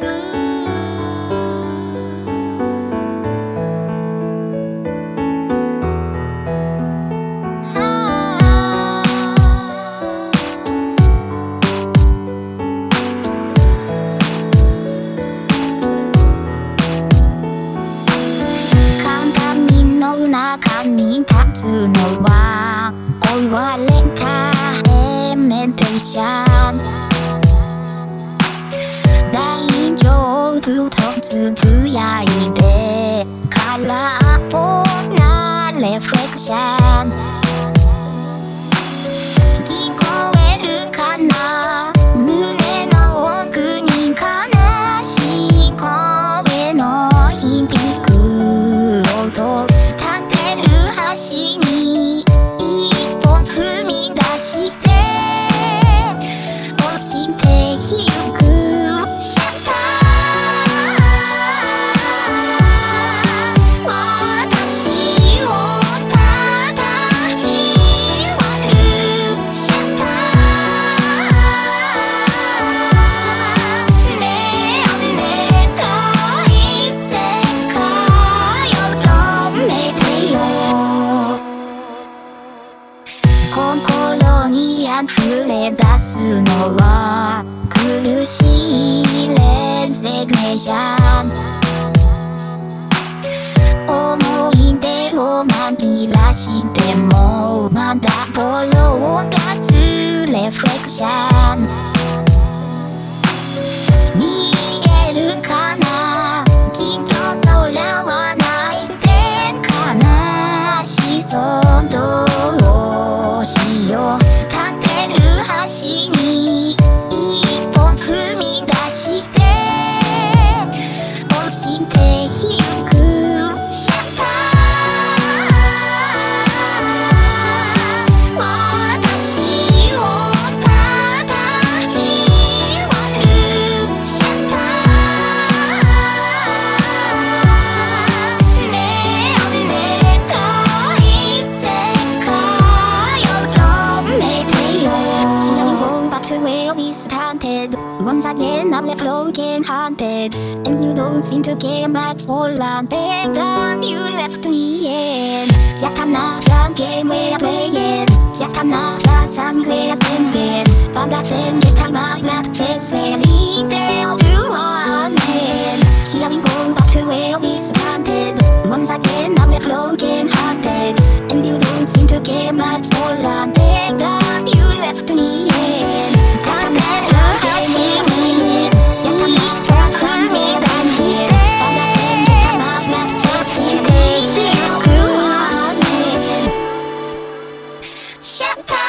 鏡の中に立つのは追われたエメンテーション。とつぶやいて空っぽなレフレクション。聞こえるかな胸の奥に悲しい声の響く音立てる橋に一歩踏み出して落ちてゆく出すのは苦しいレゼグネーション。思い出を紛らしてもまだボロを出すレフレクション。wanted, and you don't seem to care much. All I'm done, you left me in. Just another game where I play it. Just another song where I sing it. From that thing, just time I not face where I lead them to one end. Healing going back to where we started. Once again, I'm a flow game hearted, and you don't seem to care much. All I'm done. Shut up!